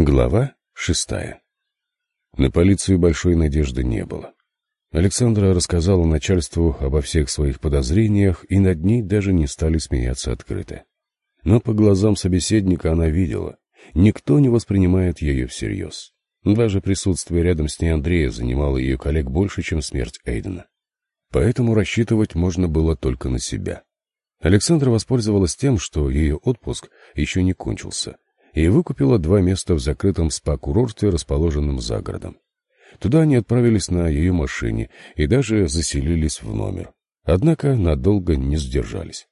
Глава шестая. На полицию большой надежды не было. Александра рассказала начальству обо всех своих подозрениях, и над ней даже не стали смеяться открыто. Но по глазам собеседника она видела, никто не воспринимает ее всерьез. Даже присутствие рядом с ней Андрея занимало ее коллег больше, чем смерть Эйдена. Поэтому рассчитывать можно было только на себя. Александра воспользовалась тем, что ее отпуск еще не кончился — и выкупила два места в закрытом спа-курорте, расположенном за городом. Туда они отправились на ее машине и даже заселились в номер. Однако надолго не сдержались.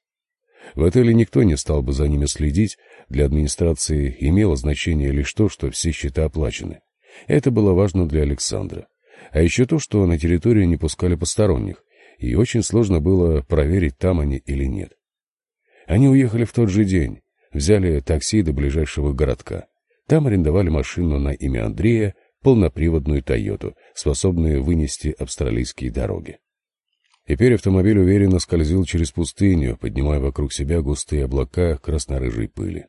В отеле никто не стал бы за ними следить, для администрации имело значение лишь то, что все счета оплачены. Это было важно для Александра. А еще то, что на территорию не пускали посторонних, и очень сложно было проверить, там они или нет. Они уехали в тот же день, Взяли такси до ближайшего городка. Там арендовали машину на имя Андрея, полноприводную «Тойоту», способную вынести австралийские дороги. Теперь автомобиль уверенно скользил через пустыню, поднимая вокруг себя густые облака краснорыжей пыли.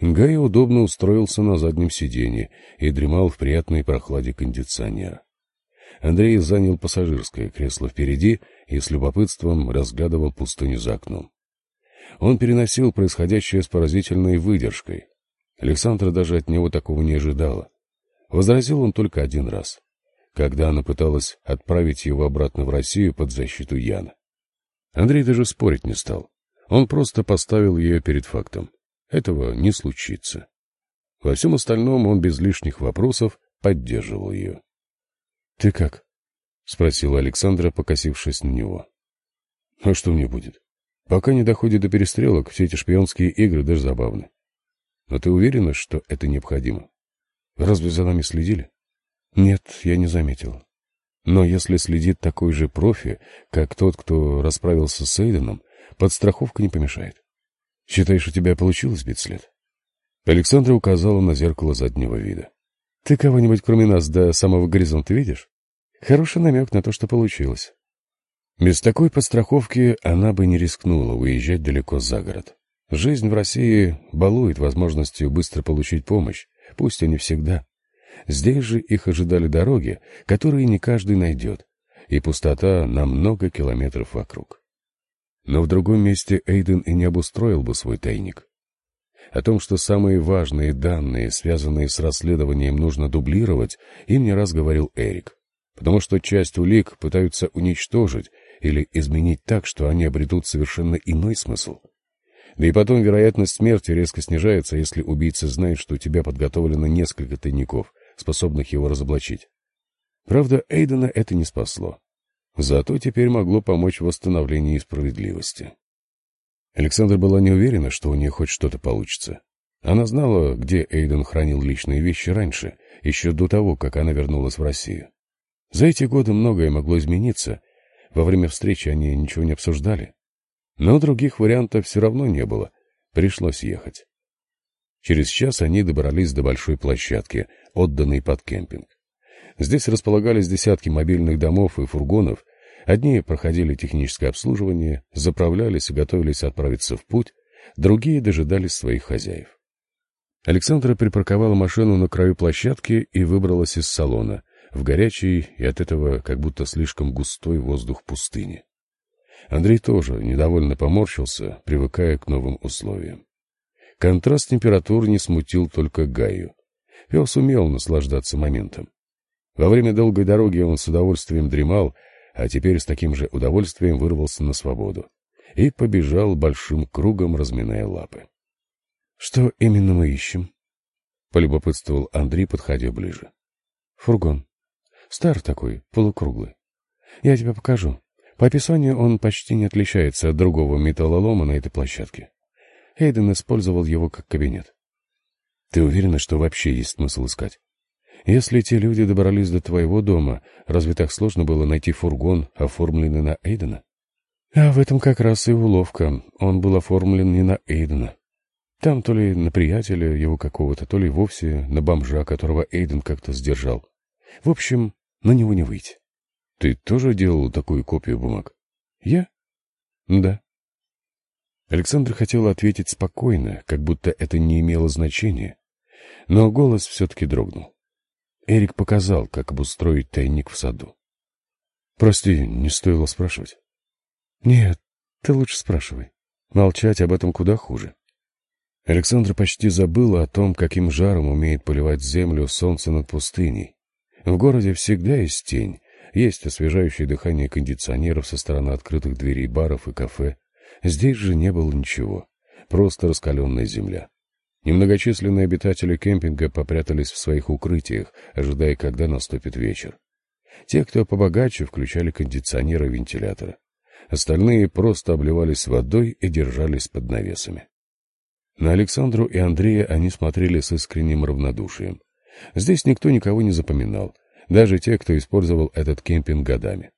Ингая удобно устроился на заднем сиденье и дремал в приятной прохладе кондиционера. Андрей занял пассажирское кресло впереди и с любопытством разглядывал пустыню за окном. Он переносил происходящее с поразительной выдержкой. Александра даже от него такого не ожидала. Возразил он только один раз, когда она пыталась отправить его обратно в Россию под защиту Яна. Андрей даже спорить не стал. Он просто поставил ее перед фактом. Этого не случится. Во всем остальном он без лишних вопросов поддерживал ее. — Ты как? — спросила Александра, покосившись на него. — А что мне будет? Пока не доходит до перестрелок, все эти шпионские игры даже забавны. Но ты уверена, что это необходимо? Разве за нами следили? Нет, я не заметил. Но если следит такой же профи, как тот, кто расправился с Эйденом, подстраховка не помешает. Считаешь, у тебя получилось сбить след? Александра указала на зеркало заднего вида. Ты кого-нибудь кроме нас до самого горизонта видишь? Хороший намек на то, что получилось. Без такой подстраховки она бы не рискнула выезжать далеко за город. Жизнь в России балует возможностью быстро получить помощь, пусть и не всегда. Здесь же их ожидали дороги, которые не каждый найдет, и пустота на много километров вокруг. Но в другом месте Эйден и не обустроил бы свой тайник. О том, что самые важные данные, связанные с расследованием, нужно дублировать, им не раз говорил Эрик. Потому что часть улик пытаются уничтожить, или изменить так, что они обретут совершенно иной смысл. Да и потом вероятность смерти резко снижается, если убийца знает, что у тебя подготовлено несколько тайников, способных его разоблачить. Правда, Эйдена это не спасло. Зато теперь могло помочь в восстановлении справедливости. Александра была не уверена, что у нее хоть что-то получится. Она знала, где Эйден хранил личные вещи раньше, еще до того, как она вернулась в Россию. За эти годы многое могло измениться, во время встречи они ничего не обсуждали. Но других вариантов все равно не было. Пришлось ехать. Через час они добрались до большой площадки, отданной под кемпинг. Здесь располагались десятки мобильных домов и фургонов. Одни проходили техническое обслуживание, заправлялись и готовились отправиться в путь, другие дожидались своих хозяев. Александра припарковала машину на краю площадки и выбралась из салона, в горячий и от этого как будто слишком густой воздух пустыни. Андрей тоже недовольно поморщился, привыкая к новым условиям. Контраст температур не смутил только Гаю. Пес умел наслаждаться моментом. Во время долгой дороги он с удовольствием дремал, а теперь с таким же удовольствием вырвался на свободу и побежал большим кругом, разминая лапы. — Что именно мы ищем? — полюбопытствовал Андрей, подходя ближе. — Фургон. Стар такой, полукруглый. Я тебе покажу. По описанию он почти не отличается от другого металлолома на этой площадке. Эйден использовал его как кабинет. Ты уверена, что вообще есть смысл искать? Если те люди добрались до твоего дома, разве так сложно было найти фургон, оформленный на Эйдена? А в этом как раз и уловка. Он был оформлен не на Эйдена. Там то ли на приятеля его какого-то, то ли вовсе на бомжа, которого Эйден как-то сдержал. В общем, на него не выйти. Ты тоже делал такую копию бумаг? Я? Да. Александр хотел ответить спокойно, как будто это не имело значения. Но голос все-таки дрогнул. Эрик показал, как обустроить тайник в саду. Прости, не стоило спрашивать. Нет, ты лучше спрашивай. Молчать об этом куда хуже. Александра почти забыла о том, каким жаром умеет поливать землю солнце над пустыней. В городе всегда есть тень, есть освежающее дыхание кондиционеров со стороны открытых дверей баров и кафе. Здесь же не было ничего, просто раскаленная земля. Немногочисленные обитатели кемпинга попрятались в своих укрытиях, ожидая, когда наступит вечер. Те, кто побогаче, включали кондиционеры и вентиляторы. Остальные просто обливались водой и держались под навесами. На Александру и Андрея они смотрели с искренним равнодушием. Здесь никто никого не запоминал, даже те, кто использовал этот кемпинг годами.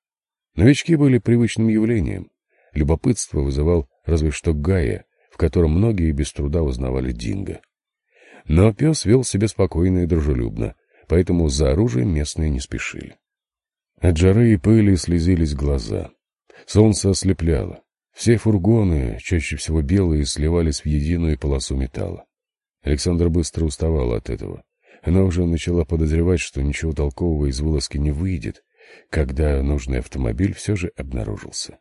Новички были привычным явлением. Любопытство вызывал разве что Гая, в котором многие без труда узнавали Динго. Но пес вел себя спокойно и дружелюбно, поэтому за оружием местные не спешили. От жары и пыли слезились глаза. Солнце ослепляло. Все фургоны, чаще всего белые, сливались в единую полосу металла. Александр быстро уставал от этого. Она уже начала подозревать, что ничего толкового из вылазки не выйдет, когда нужный автомобиль все же обнаружился.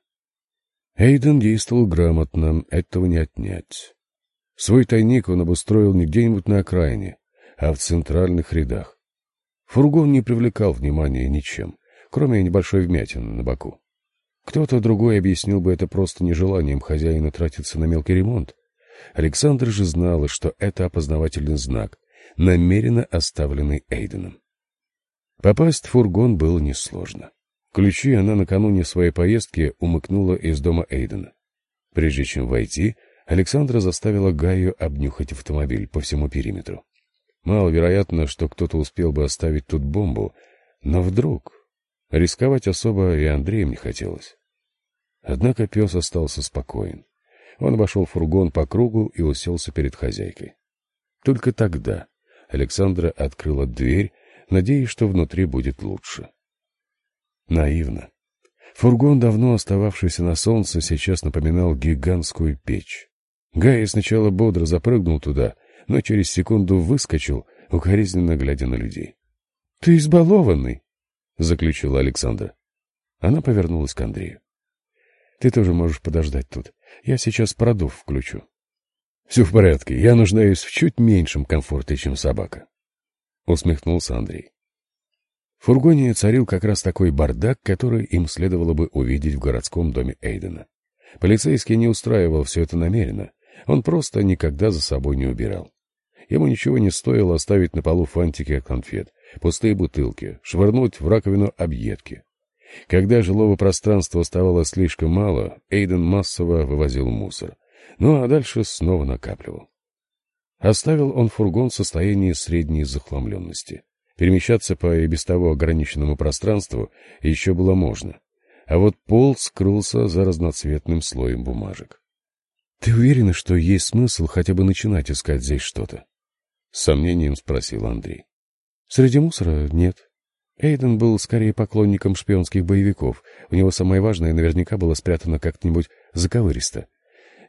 Эйден действовал грамотно, этого не отнять. Свой тайник он обустроил не где-нибудь на окраине, а в центральных рядах. Фургон не привлекал внимания ничем, кроме небольшой вмятины на боку. Кто-то другой объяснил бы это просто нежеланием хозяина тратиться на мелкий ремонт. Александр же знала, что это опознавательный знак, намеренно оставленный Эйденом. Попасть в фургон было несложно. Ключи она накануне своей поездки умыкнула из дома Эйдена. Прежде чем войти, Александра заставила Гаю обнюхать автомобиль по всему периметру. Маловероятно, что кто-то успел бы оставить тут бомбу, но вдруг... Рисковать особо и Андреем не хотелось. Однако пес остался спокоен. Он обошел фургон по кругу и уселся перед хозяйкой. Только тогда Александра открыла дверь, надеясь, что внутри будет лучше. Наивно. Фургон, давно остававшийся на солнце, сейчас напоминал гигантскую печь. Гай сначала бодро запрыгнул туда, но через секунду выскочил, укоризненно глядя на людей. — Ты избалованный! — заключила Александра. Она повернулась к Андрею. — Ты тоже можешь подождать тут. Я сейчас продув включу. «Все в порядке, я нуждаюсь в чуть меньшем комфорте, чем собака», — усмехнулся Андрей. В фургоне царил как раз такой бардак, который им следовало бы увидеть в городском доме Эйдена. Полицейский не устраивал все это намеренно, он просто никогда за собой не убирал. Ему ничего не стоило оставить на полу фантики от конфет, пустые бутылки, швырнуть в раковину объедки. Когда жилого пространства оставалось слишком мало, Эйден массово вывозил мусор — ну а дальше снова накапливал. Оставил он фургон в состоянии средней захламленности. Перемещаться по и без того ограниченному пространству еще было можно, а вот пол скрылся за разноцветным слоем бумажек. — Ты уверена, что есть смысл хотя бы начинать искать здесь что-то? — с сомнением спросил Андрей. — Среди мусора нет. Эйден был скорее поклонником шпионских боевиков. У него самое важное наверняка было спрятано как-нибудь заковыристо.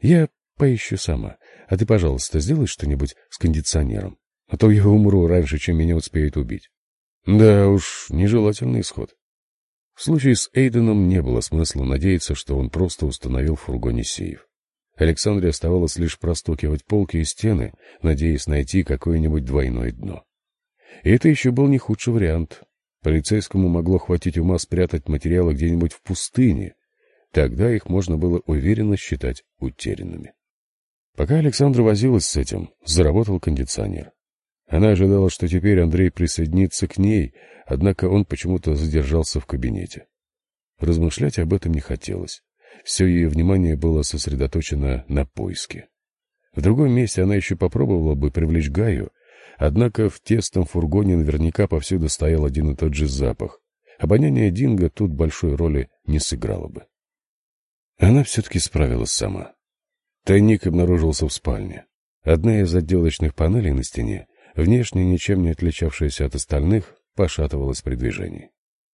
Я поищу сама. А ты, пожалуйста, сделай что-нибудь с кондиционером. А то я умру раньше, чем меня успеют убить. Да уж, нежелательный исход. В случае с Эйденом не было смысла надеяться, что он просто установил в фургоне сейф. Александре оставалось лишь простукивать полки и стены, надеясь найти какое-нибудь двойное дно. И это еще был не худший вариант. Полицейскому могло хватить ума спрятать материалы где-нибудь в пустыне, Тогда их можно было уверенно считать утерянными. Пока Александра возилась с этим, заработал кондиционер. Она ожидала, что теперь Андрей присоединится к ней, однако он почему-то задержался в кабинете. Размышлять об этом не хотелось. Все ее внимание было сосредоточено на поиске. В другом месте она еще попробовала бы привлечь Гаю, однако в тесном фургоне наверняка повсюду стоял один и тот же запах. Обоняние Динго тут большой роли не сыграло бы. Она все-таки справилась сама. Тайник обнаружился в спальне. Одна из отделочных панелей на стене, внешне ничем не отличавшаяся от остальных, пошатывалась при движении.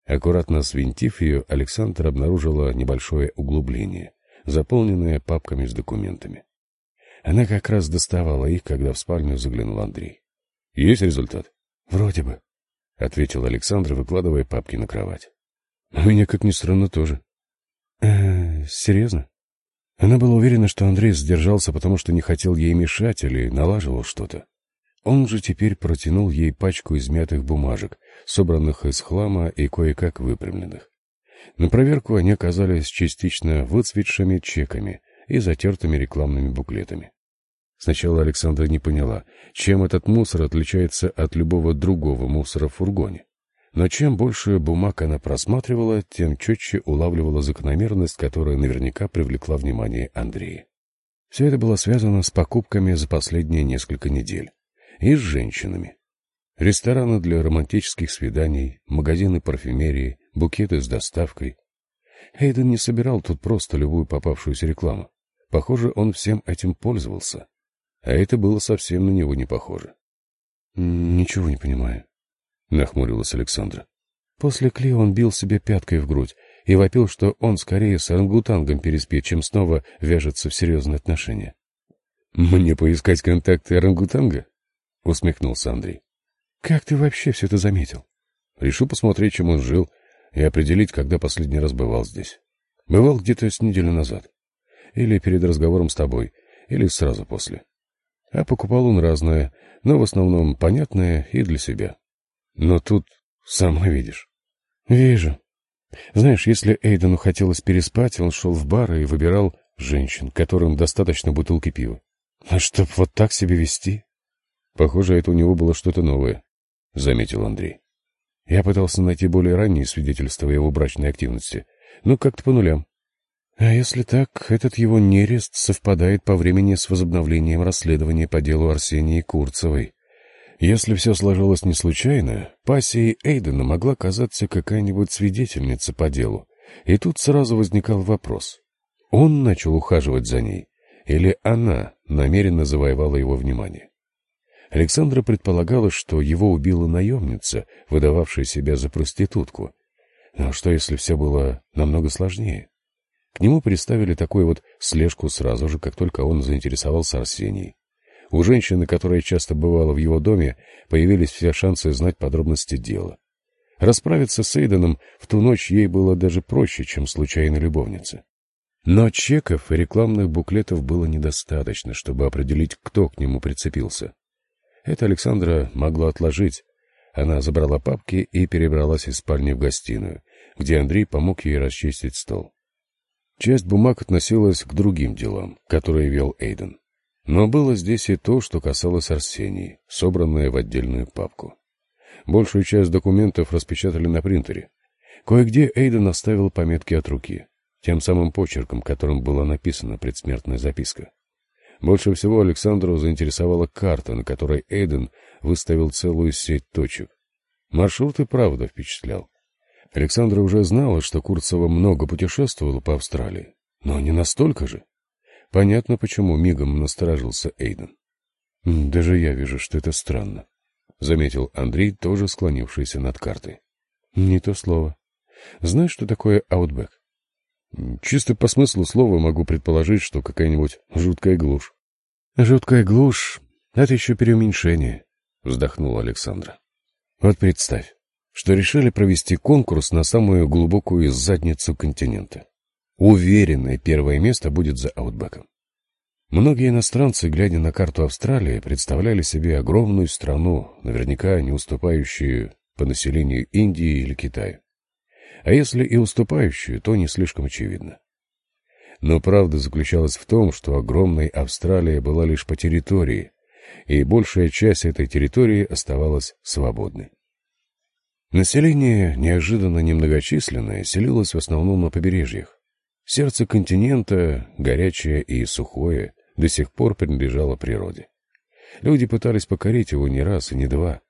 Аккуратно свинтив ее, Александр обнаружила небольшое углубление, заполненное папками с документами. Она как раз доставала их, когда в спальню заглянул Андрей. Есть результат? Вроде бы, — ответил Александр, выкладывая папки на кровать. У меня, как ни странно, тоже. Серьезно? Она была уверена, что Андрей сдержался, потому что не хотел ей мешать или налаживал что-то. Он же теперь протянул ей пачку измятых бумажек, собранных из хлама и кое-как выпрямленных. На проверку они оказались частично выцветшими чеками и затертыми рекламными буклетами. Сначала Александра не поняла, чем этот мусор отличается от любого другого мусора в фургоне. Но чем больше бумаг она просматривала, тем четче улавливала закономерность, которая наверняка привлекла внимание Андрея. Все это было связано с покупками за последние несколько недель и с женщинами. Рестораны для романтических свиданий, магазины парфюмерии, букеты с доставкой. Эйден не собирал тут просто любую попавшуюся рекламу. Похоже, он всем этим пользовался. А это было совсем на него не похоже. «Ничего не понимаю», — нахмурилась Александра. После Кли он бил себе пяткой в грудь и вопил, что он скорее с орангутангом переспит, чем снова вяжется в серьезные отношения. «Мне поискать контакты орангутанга?» — усмехнулся Андрей. «Как ты вообще все это заметил?» «Решил посмотреть, чем он жил, и определить, когда последний раз бывал здесь. Бывал где-то с неделю назад. Или перед разговором с тобой, или сразу после. А покупал он разное, но в основном понятное и для себя. Но тут сама видишь». «Вижу. Знаешь, если Эйдену хотелось переспать, он шел в бар и выбирал женщин, которым достаточно бутылки пива. А чтоб вот так себя вести, Похоже, это у него было что-то новое, — заметил Андрей. Я пытался найти более ранние свидетельства его брачной активности, но как-то по нулям. А если так, этот его нерест совпадает по времени с возобновлением расследования по делу Арсении Курцевой. Если все сложилось не случайно, пассией Эйдена могла казаться какая-нибудь свидетельница по делу. И тут сразу возникал вопрос. Он начал ухаживать за ней, или она намеренно завоевала его внимание? Александра предполагала, что его убила наемница, выдававшая себя за проститутку. Но что, если все было намного сложнее? К нему приставили такую вот слежку сразу же, как только он заинтересовался Арсенией. У женщины, которая часто бывала в его доме, появились все шансы знать подробности дела. Расправиться с Эйденом в ту ночь ей было даже проще, чем случайной любовнице. Но чеков и рекламных буклетов было недостаточно, чтобы определить, кто к нему прицепился. Это Александра могла отложить. Она забрала папки и перебралась из спальни в гостиную, где Андрей помог ей расчистить стол. Часть бумаг относилась к другим делам, которые вел Эйден. Но было здесь и то, что касалось Арсении, собранное в отдельную папку. Большую часть документов распечатали на принтере. Кое-где Эйден оставил пометки от руки, тем самым почерком, которым была написана предсмертная записка. Больше всего Александру заинтересовала карта, на которой Эйден выставил целую сеть точек. Маршрут и правда впечатлял. Александра уже знала, что Курцева много путешествовала по Австралии, но не настолько же. Понятно, почему мигом насторожился Эйден. «Даже я вижу, что это странно», — заметил Андрей, тоже склонившийся над картой. «Не то слово. Знаешь, что такое аутбэк?» Чисто по смыслу слова могу предположить, что какая-нибудь жуткая глушь. Жуткая глушь — это еще переуменьшение, вздохнула Александра. Вот представь, что решили провести конкурс на самую глубокую задницу континента. Уверенное первое место будет за Аутбеком. Многие иностранцы, глядя на карту Австралии, представляли себе огромную страну, наверняка не уступающую по населению Индии или Китаю. А если и уступающую, то не слишком очевидно. Но правда заключалась в том, что огромная Австралия была лишь по территории, и большая часть этой территории оставалась свободной. Население, неожиданно немногочисленное, селилось в основном на побережьях. Сердце континента, горячее и сухое, до сих пор принадлежало природе. Люди пытались покорить его не раз и не два,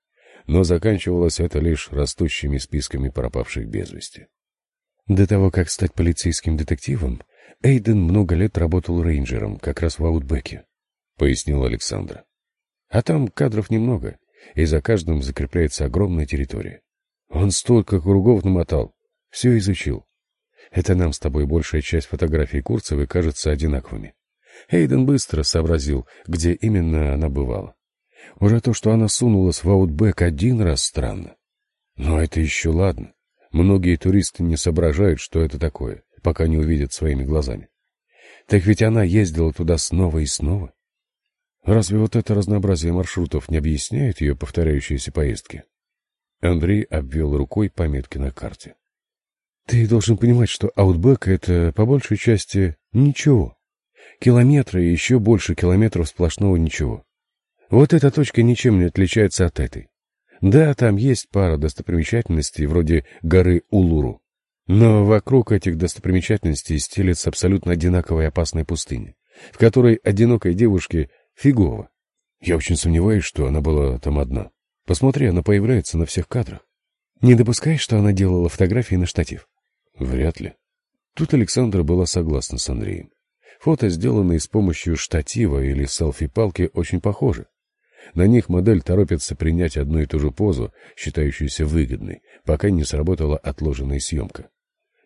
но заканчивалось это лишь растущими списками пропавших без вести. До того, как стать полицейским детективом, Эйден много лет работал рейнджером, как раз в Аутбеке, — пояснил Александр. А там кадров немного, и за каждым закрепляется огромная территория. Он столько кругов намотал, все изучил. Это нам с тобой большая часть фотографий Курцевой кажется одинаковыми. Эйден быстро сообразил, где именно она бывала. Уже то, что она сунулась в аутбэк один раз, странно. Но это еще ладно. Многие туристы не соображают, что это такое, пока не увидят своими глазами. Так ведь она ездила туда снова и снова. Разве вот это разнообразие маршрутов не объясняет ее повторяющиеся поездки? Андрей обвел рукой пометки на карте. Ты должен понимать, что Аутбэк — это по большей части ничего. Километры и еще больше километров сплошного ничего. Вот эта точка ничем не отличается от этой. Да, там есть пара достопримечательностей, вроде горы Улуру. Но вокруг этих достопримечательностей стелется абсолютно одинаковая опасная пустыня, в которой одинокой девушке фигово. Я очень сомневаюсь, что она была там одна. Посмотри, она появляется на всех кадрах. Не допускаешь, что она делала фотографии на штатив? Вряд ли. Тут Александра была согласна с Андреем. Фото, сделанные с помощью штатива или селфи-палки, очень похожи. На них модель торопится принять одну и ту же позу, считающуюся выгодной, пока не сработала отложенная съемка.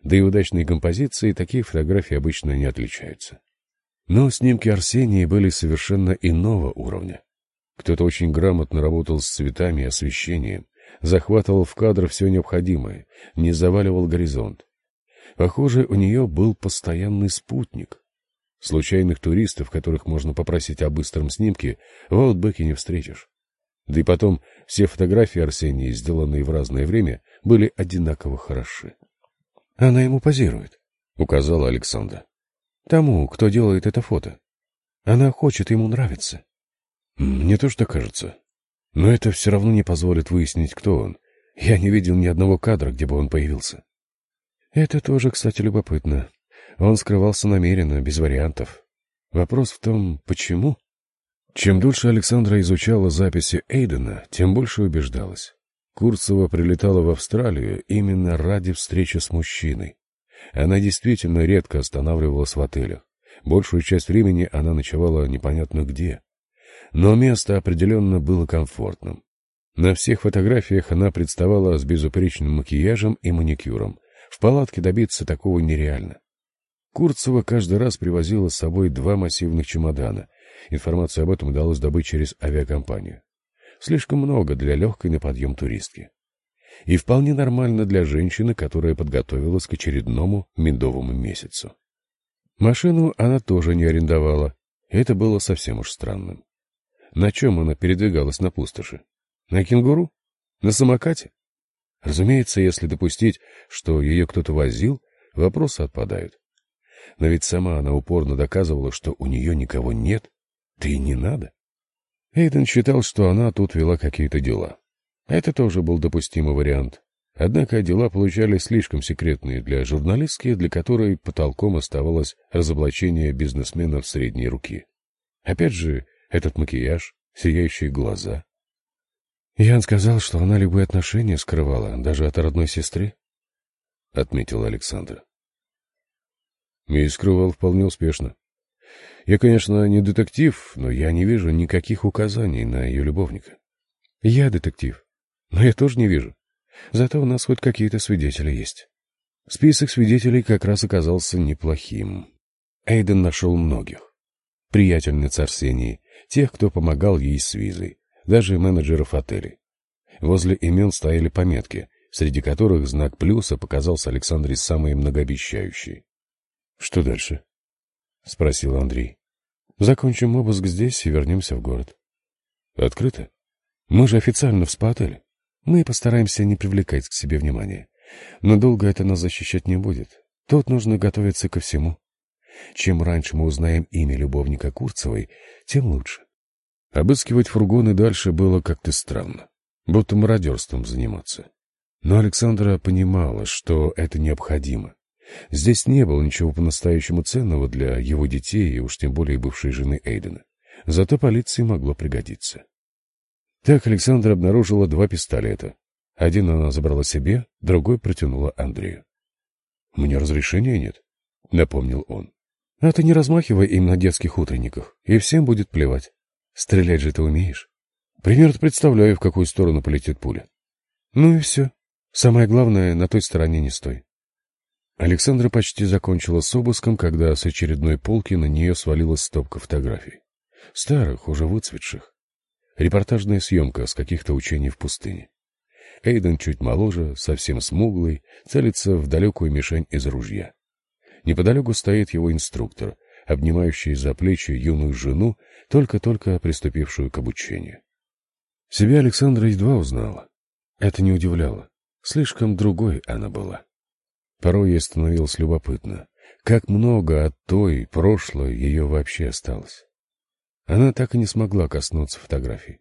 Да и удачные композиции такие фотографии обычно не отличаются. Но снимки Арсении были совершенно иного уровня. Кто-то очень грамотно работал с цветами и освещением, захватывал в кадр все необходимое, не заваливал горизонт. Похоже, у нее был постоянный спутник. Случайных туристов, которых можно попросить о быстром снимке, в Аутбеке не встретишь. Да и потом, все фотографии Арсении, сделанные в разное время, были одинаково хороши. Она ему позирует, — указала Александра. Тому, кто делает это фото. Она хочет ему нравиться. Мне тоже так кажется. Но это все равно не позволит выяснить, кто он. Я не видел ни одного кадра, где бы он появился. Это тоже, кстати, любопытно. Он скрывался намеренно, без вариантов. Вопрос в том, почему? Чем дольше Александра изучала записи Эйдена, тем больше убеждалась. Курцева прилетала в Австралию именно ради встречи с мужчиной. Она действительно редко останавливалась в отелях. Большую часть времени она ночевала непонятно где. Но место определенно было комфортным. На всех фотографиях она представала с безупречным макияжем и маникюром. В палатке добиться такого нереально. Курцева каждый раз привозила с собой два массивных чемодана. Информацию об этом удалось добыть через авиакомпанию. Слишком много для легкой на подъем туристки. И вполне нормально для женщины, которая подготовилась к очередному медовому месяцу. Машину она тоже не арендовала. Это было совсем уж странным. На чем она передвигалась на пустоши? На кенгуру? На самокате? Разумеется, если допустить, что ее кто-то возил, вопросы отпадают. Но ведь сама она упорно доказывала, что у нее никого нет, да и не надо. Эйден считал, что она тут вела какие-то дела. Это тоже был допустимый вариант. Однако дела получались слишком секретные для журналистки, для которой потолком оставалось разоблачение бизнесменов средней руки. Опять же, этот макияж, сияющие глаза. Ян сказал, что она любые отношения скрывала, даже от родной сестры, — отметил Александр. И скрывал вполне успешно. Я, конечно, не детектив, но я не вижу никаких указаний на ее любовника. Я детектив, но я тоже не вижу. Зато у нас хоть какие-то свидетели есть. Список свидетелей как раз оказался неплохим. Эйден нашел многих. Приятельниц Арсении, тех, кто помогал ей с визой, даже менеджеров отелей. Возле имен стояли пометки, среди которых знак плюса показался Александре самый многообещающий. «Что дальше?» — спросил Андрей. «Закончим обыск здесь и вернемся в город». «Открыто? Мы же официально в спа-отеле. Мы постараемся не привлекать к себе внимания. Но долго это нас защищать не будет. Тут нужно готовиться ко всему. Чем раньше мы узнаем имя любовника Курцевой, тем лучше». Обыскивать фургоны дальше было как-то странно, будто мародерством заниматься. Но Александра понимала, что это необходимо. Здесь не было ничего по-настоящему ценного для его детей и уж тем более бывшей жены Эйдена. Зато полиции могло пригодиться. Так Александра обнаружила два пистолета. Один она забрала себе, другой протянула Андрею. — У меня разрешения нет, — напомнил он. — А ты не размахивай им на детских утренниках, и всем будет плевать. Стрелять же ты умеешь. Примерно представляю, в какую сторону полетит пуля. Ну и все. Самое главное, на той стороне не стой. Александра почти закончила с обыском, когда с очередной полки на нее свалилась стопка фотографий. Старых, уже выцветших. Репортажная съемка с каких-то учений в пустыне. Эйден чуть моложе, совсем смуглый, целится в далекую мишень из ружья. Неподалеку стоит его инструктор, обнимающий за плечи юную жену, только-только приступившую к обучению. Себя Александра едва узнала. Это не удивляло. Слишком другой она была. Порой ей становилось любопытно, как много от той прошлой ее вообще осталось. Она так и не смогла коснуться фотографий.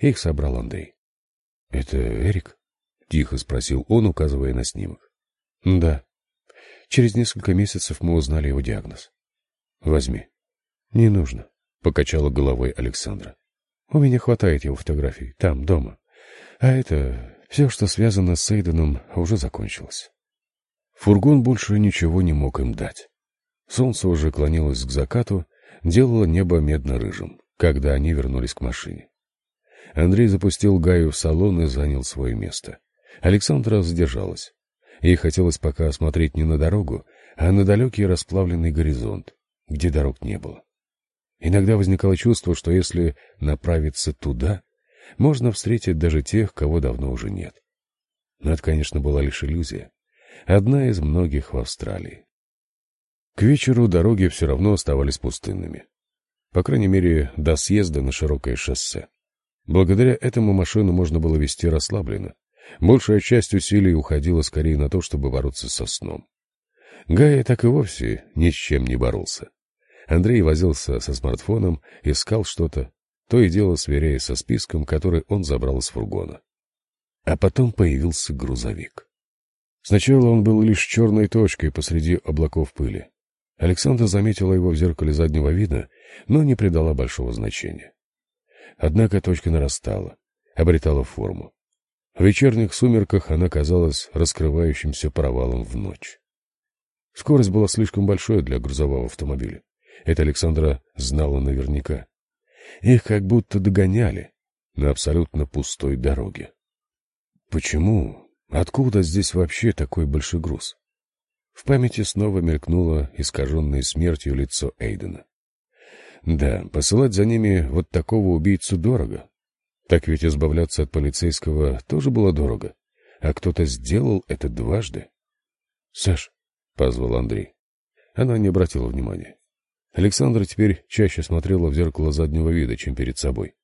Их собрал Андрей. — Это Эрик? — тихо спросил он, указывая на снимок. — Да. Через несколько месяцев мы узнали его диагноз. — Возьми. — Не нужно, — покачала головой Александра. — У меня хватает его фотографий, там, дома. А это, все, что связано с Эйденом, уже закончилось. Фургон больше ничего не мог им дать. Солнце уже клонилось к закату, делало небо медно-рыжим, когда они вернулись к машине. Андрей запустил Гаю в салон и занял свое место. Александра задержалась. Ей хотелось пока осмотреть не на дорогу, а на далекий расплавленный горизонт, где дорог не было. Иногда возникало чувство, что если направиться туда, можно встретить даже тех, кого давно уже нет. Но это, конечно, была лишь иллюзия. Одна из многих в Австралии. К вечеру дороги все равно оставались пустынными. По крайней мере, до съезда на широкое шоссе. Благодаря этому машину можно было вести расслабленно. Большая часть усилий уходила скорее на то, чтобы бороться со сном. Гая так и вовсе ни с чем не боролся. Андрей возился со смартфоном, искал что-то, то и дело сверяя со списком, который он забрал из фургона. А потом появился грузовик. Сначала он был лишь черной точкой посреди облаков пыли. Александра заметила его в зеркале заднего вида, но не придала большого значения. Однако точка нарастала, обретала форму. В вечерних сумерках она казалась раскрывающимся провалом в ночь. Скорость была слишком большой для грузового автомобиля. Это Александра знала наверняка. Их как будто догоняли на абсолютно пустой дороге. Почему Откуда здесь вообще такой большой груз? В памяти снова мелькнуло искаженное смертью лицо Эйдена. Да, посылать за ними вот такого убийцу дорого. Так ведь избавляться от полицейского тоже было дорого. А кто-то сделал это дважды. — Саш, — позвал Андрей. Она не обратила внимания. Александра теперь чаще смотрела в зеркало заднего вида, чем перед собой.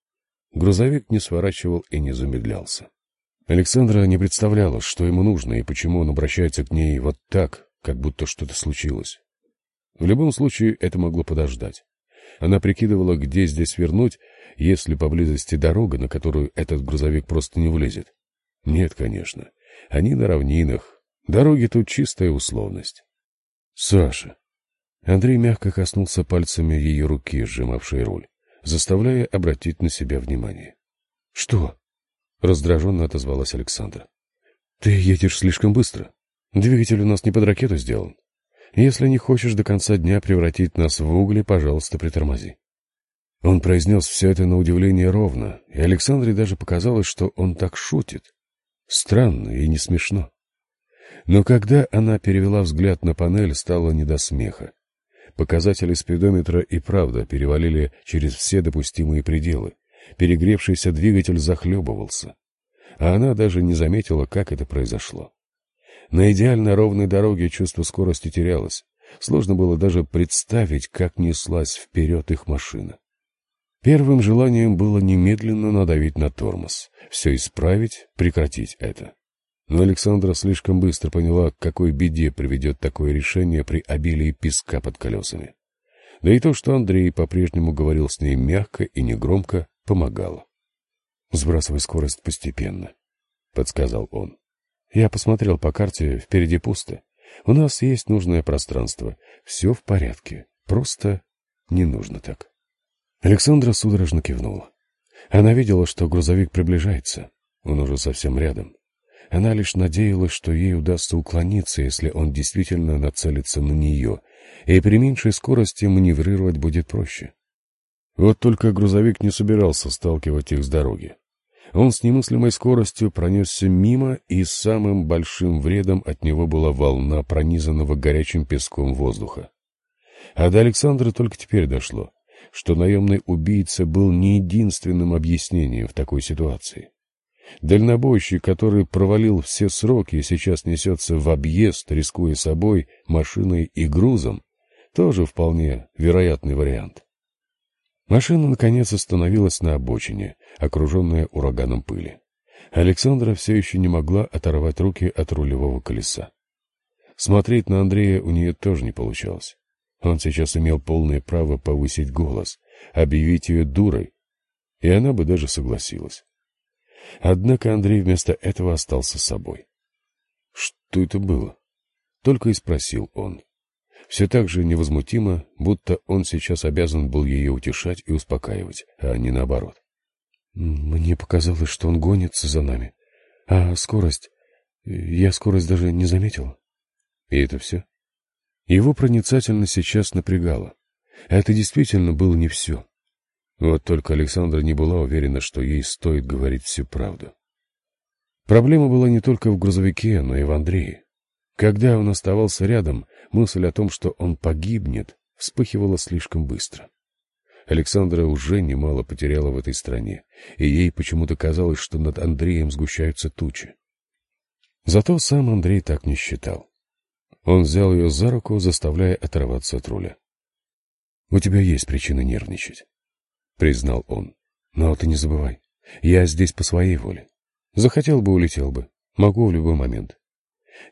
Грузовик не сворачивал и не замедлялся. Александра не представляла, что ему нужно и почему он обращается к ней вот так, как будто что-то случилось. В любом случае, это могло подождать. Она прикидывала, где здесь вернуть, если поблизости дорога, на которую этот грузовик просто не влезет. Нет, конечно. Они на равнинах. Дороги тут чистая условность. Саша. Андрей мягко коснулся пальцами ее руки, сжимавшей руль, заставляя обратить на себя внимание. — Что? Раздраженно отозвалась Александра. «Ты едешь слишком быстро. Двигатель у нас не под ракету сделан. Если не хочешь до конца дня превратить нас в угли, пожалуйста, притормози». Он произнес все это на удивление ровно, и Александре даже показалось, что он так шутит. Странно и не смешно. Но когда она перевела взгляд на панель, стало не до смеха. Показатели спидометра и правда перевалили через все допустимые пределы. Перегревшийся двигатель захлебывался, а она даже не заметила, как это произошло. На идеально ровной дороге чувство скорости терялось. Сложно было даже представить, как неслась вперед их машина. Первым желанием было немедленно надавить на тормоз, все исправить, прекратить это. Но Александра слишком быстро поняла, к какой беде приведет такое решение при обилии песка под колесами. Да и то, что Андрей по-прежнему говорил с ней мягко и негромко, помогало. «Сбрасывай скорость постепенно», — подсказал он. «Я посмотрел по карте, впереди пусто. У нас есть нужное пространство. Все в порядке. Просто не нужно так». Александра судорожно кивнула. Она видела, что грузовик приближается. Он уже совсем рядом. Она лишь надеялась, что ей удастся уклониться, если он действительно нацелится на нее, и при меньшей скорости маневрировать будет проще. Вот только грузовик не собирался сталкивать их с дороги. Он с немыслимой скоростью пронесся мимо, и самым большим вредом от него была волна пронизанного горячим песком воздуха. А до Александра только теперь дошло. что наемный убийца был не единственным объяснением в такой ситуации. Дальнобойщик, который провалил все сроки сейчас несется в объезд, рискуя собой, машиной и грузом, тоже вполне вероятный вариант. Машина, наконец, остановилась на обочине, окруженная ураганом пыли. Александра все еще не могла оторвать руки от рулевого колеса. Смотреть на Андрея у нее тоже не получалось. Он сейчас имел полное право повысить голос, объявить ее дурой, и она бы даже согласилась. Однако Андрей вместо этого остался собой. Что это было? Только и спросил он. Все так же невозмутимо, будто он сейчас обязан был ее утешать и успокаивать, а не наоборот. Мне показалось, что он гонится за нами. А скорость... Я скорость даже не заметил. И это все? Его проницательность сейчас напрягала. Это действительно было не все. Вот только Александра не была уверена, что ей стоит говорить всю правду. Проблема была не только в грузовике, но и в Андрее. Когда он оставался рядом, мысль о том, что он погибнет, вспыхивала слишком быстро. Александра уже немало потеряла в этой стране, и ей почему-то казалось, что над Андреем сгущаются тучи. Зато сам Андрей так не считал. Он взял ее за руку, заставляя оторваться от руля. — У тебя есть причины нервничать признал он. Но ты не забывай, я здесь по своей воле. Захотел бы, улетел бы. Могу в любой момент.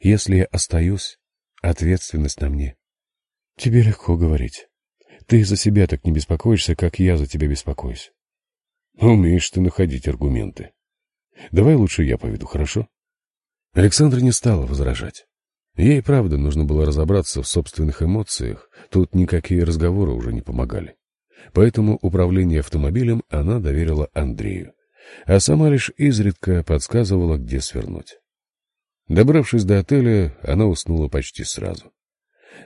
Если я остаюсь, ответственность на мне. Тебе легко говорить. Ты за себя так не беспокоишься, как я за тебя беспокоюсь. Умеешь ты находить аргументы. Давай лучше я поведу, хорошо? Александра не стала возражать. Ей, правда, нужно было разобраться в собственных эмоциях. Тут никакие разговоры уже не помогали. Поэтому управление автомобилем она доверила Андрею, а сама лишь изредка подсказывала, где свернуть. Добравшись до отеля, она уснула почти сразу.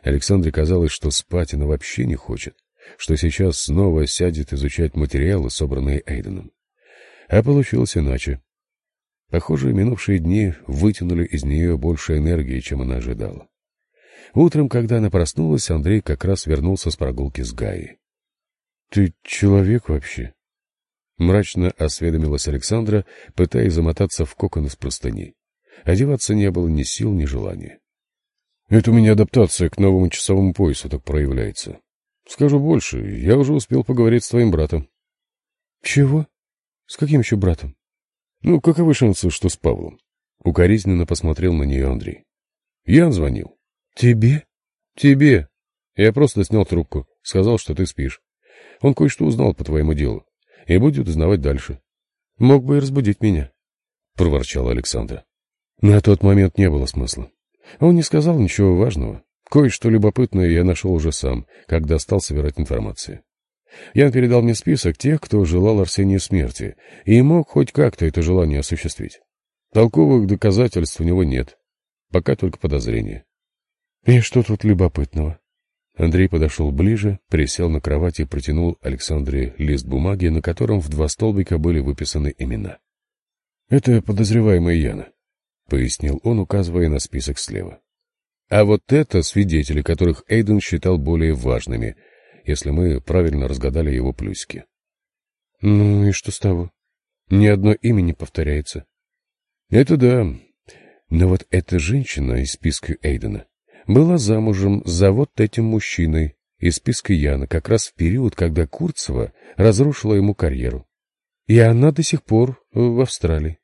Александре казалось, что спать она вообще не хочет, что сейчас снова сядет изучать материалы, собранные Эйденом. А получилось иначе. Похоже, минувшие дни вытянули из нее больше энергии, чем она ожидала. Утром, когда она проснулась, Андрей как раз вернулся с прогулки с Гаей. «Ты человек вообще?» Мрачно осведомилась Александра, пытаясь замотаться в кокон из простыней. Одеваться не было ни сил, ни желания. «Это у меня адаптация к новому часовому поясу так проявляется. Скажу больше, я уже успел поговорить с твоим братом». «Чего? С каким еще братом?» «Ну, каковы шансы, что с Павлом?» Укоризненно посмотрел на нее Андрей. «Ян звонил». «Тебе?» «Тебе. Я просто снял трубку, сказал, что ты спишь. Он кое-что узнал по твоему делу и будет узнавать дальше. Мог бы и разбудить меня, — проворчал Александр. На тот момент не было смысла. Он не сказал ничего важного. Кое-что любопытное я нашел уже сам, когда стал собирать информацию. Ян передал мне список тех, кто желал Арсению смерти, и мог хоть как-то это желание осуществить. Толковых доказательств у него нет. Пока только подозрения. — И что тут любопытного? Андрей подошел ближе, присел на кровать и протянул Александре лист бумаги, на котором в два столбика были выписаны имена. «Это подозреваемая Яна», — пояснил он, указывая на список слева. «А вот это свидетели, которых Эйден считал более важными, если мы правильно разгадали его плюсики». «Ну и что с того? Ни одно имя не повторяется». «Это да. Но вот эта женщина из списка Эйдена была замужем за вот этим мужчиной из списка Яна как раз в период, когда Курцева разрушила ему карьеру. И она до сих пор в Австралии.